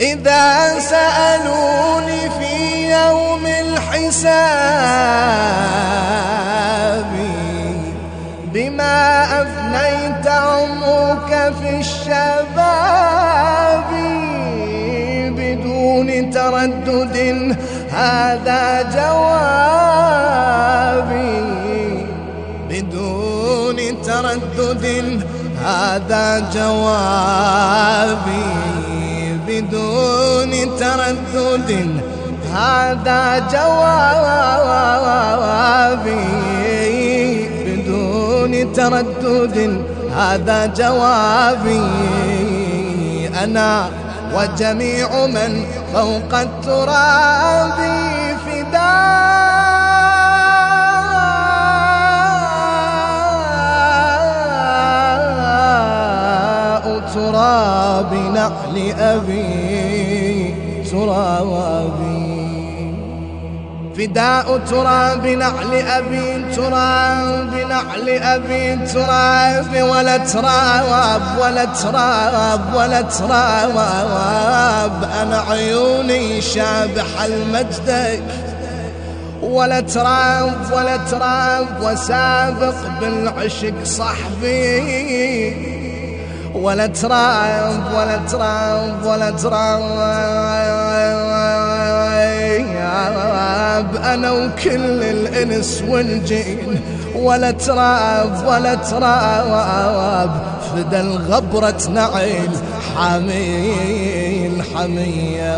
إذا سألوني في يوم الحساب بما أفنيت عمرك في الشباب بدون تردد هذا جوابي. بدون تردد هذا جوابي. بدون تردد. هذا جوابي. بدون تردد. هذا جوابي. أنا وجميع من فوق التراب. فداء تراب نحل أبي ترابي فداء تراب نعل أبي تراب نعل أبي تراب. ولا تراب ولا تراب ولا تراب. أنا عيوني شابح المجدك. ولا تراب ولا تراب. وسابق بالعشق صحبي. ولا تراب ولا تراب ولا تراب أنا وكل الإنس والجين ولا تراب ولا تراب فدى الغبرة نعيل حميل حمية